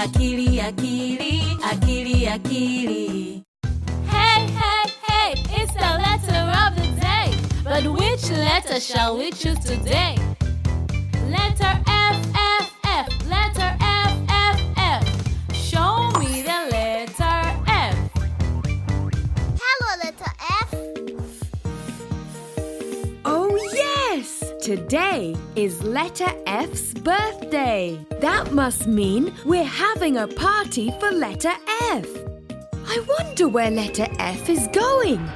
akili, akili, akili, akili. Hey, hey, hey, it's the letter of the day. But which letter shall we choose today? Letter Today is letter F's birthday. That must mean we're having a party for letter F. I wonder where letter F is going.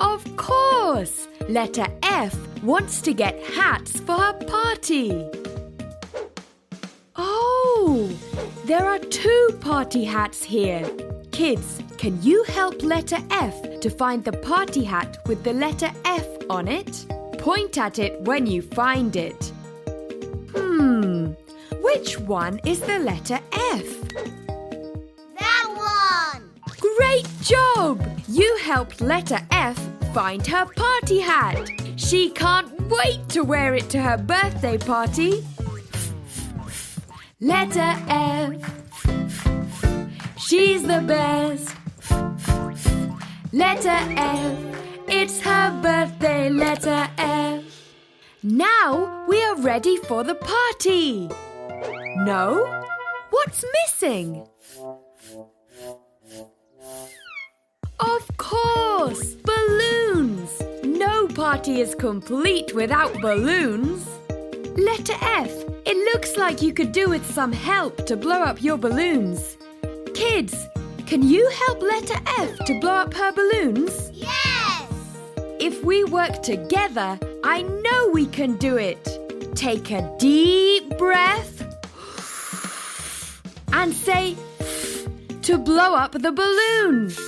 Of course! Letter F wants to get hats for her party. Oh, there are two party hats here. Kids, can you help letter F to find the party hat with the letter F on it? Point at it when you find it. Hmm, which one is the letter F? That one. Great job! You helped letter F find her party hat. She can't wait to wear it to her birthday party. Letter F. She's the best. Letter F. It's her birthday, letter F. Now we are ready for the party. No? What's missing? Of course! Balloons! No party is complete without balloons. Letter F. It looks like you could do with some help to blow up your balloons. Kids, can you help letter F to blow up her balloons? Yes. If we work together, I know we can do it. Take a deep breath and say to blow up the balloons.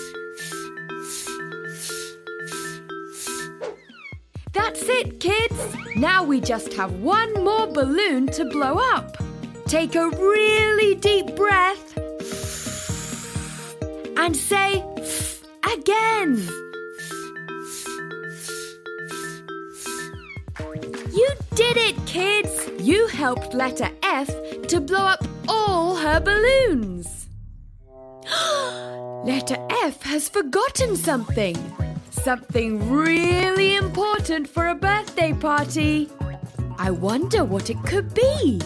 That's it, kids. Now we just have one more balloon to blow up. Take a really deep breath and say again. You did it, kids! You helped letter F to blow up all her balloons. letter F has forgotten something. Something really important for a birthday party. I wonder what it could be.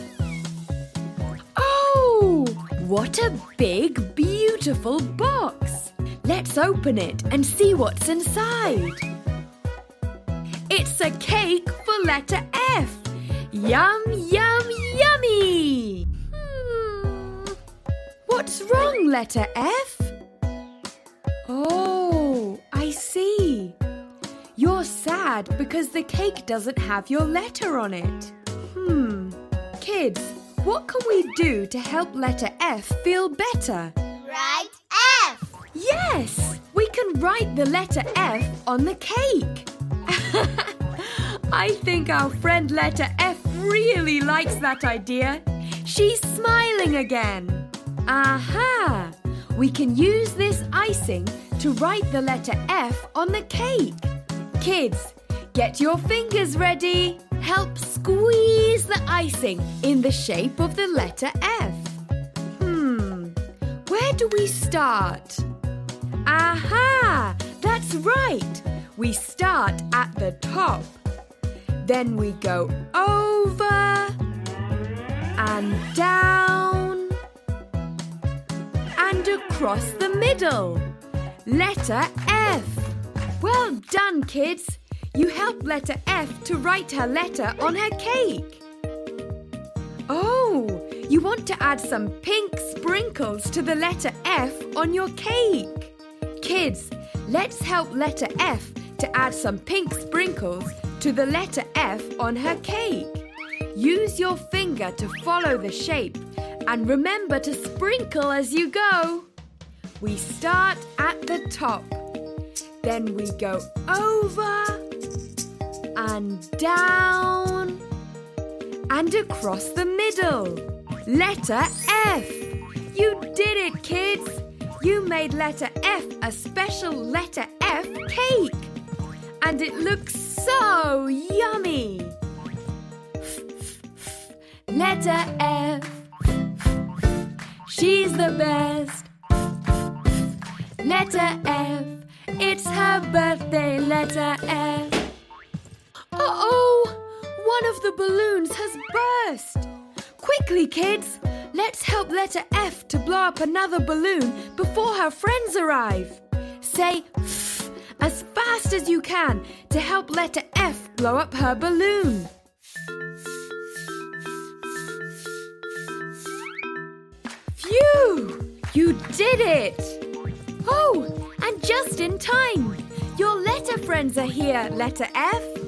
Oh, what a big, beautiful box! Let's open it and see what's inside. It's a cake for letter F. Yum, yum, yummy! Hmm. What's wrong, letter F? Oh, I see. You're sad because the cake doesn't have your letter on it. Hmm. Kids, what can we do to help letter F feel better? Right F. Yes! We can write the letter F on the cake. I think our friend letter F really likes that idea. She's smiling again. Aha! We can use this icing to write the letter F on the cake. Kids, get your fingers ready. Help squeeze the icing in the shape of the letter F. Where do we start? Aha! That's right! We start at the top. Then we go over and down and across the middle. Letter F. Well done, kids. You helped letter F to write her letter on her cake. You want to add some pink sprinkles to the letter F on your cake. Kids, let's help letter F to add some pink sprinkles to the letter F on her cake. Use your finger to follow the shape and remember to sprinkle as you go. We start at the top, then we go over and down and across the middle. Letter F. You did it, kids. You made letter F a special letter F cake. And it looks so yummy. Letter F. she's the best. Letter F, it's her birthday, letter F. Uh oh, one of the balloons has burst. Quickly, kids, let's help letter F to blow up another balloon before her friends arrive. Say F as fast as you can to help letter F blow up her balloon. Phew! You did it! Oh, and just in time! Your letter friends are here, letter F.